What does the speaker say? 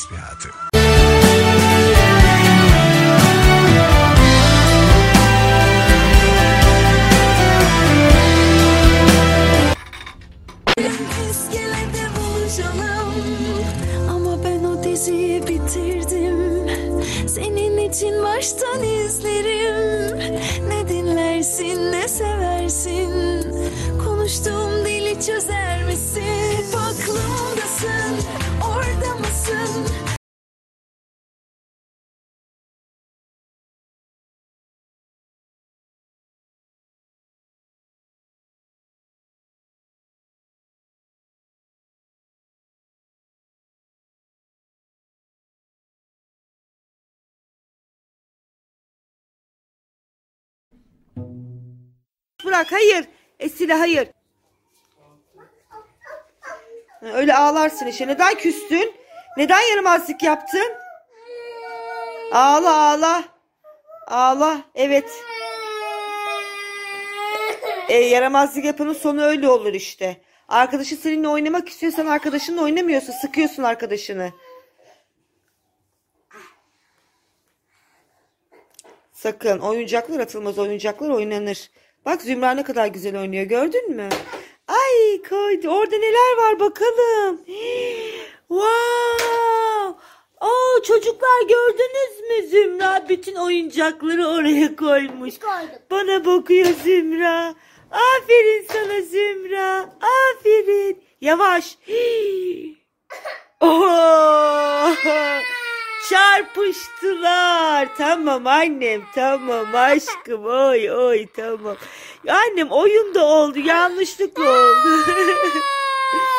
tesbihatı. Ama ben o diziyi bitirdim. Senin için baştan izlerim. Ne dinlersin ne seversin? Konuştuğum dili çözer misin Bırak hayır. Esile hayır. Ha, Öyle ağlarsın işte. Neden küstün? Neden yaramazlık yaptın? Ağla ağla. Ağla. Evet. E, yaramazlık yapanın sonu öyle olur işte. Arkadaşı seninle oynamak istiyorsan arkadaşınla oynamıyorsun. Sıkıyorsun arkadaşını. Sakın oyuncaklar atılmaz oyuncaklar oynanır. Bak Zümra ne kadar güzel oynuyor gördün mü? Ay koydu orada neler var bakalım. Wow. Oo, çocuklar gördünüz mü Zümra bütün oyuncakları oraya koymuş. Bana bakıyor Zümra. Aferin sana Zümra. Aferin. Yavaş. Oo! Çarpıştılar. Tamam annem tamam aşkım oy oy tamam. Annem oyunda oldu yanlışlık oldu.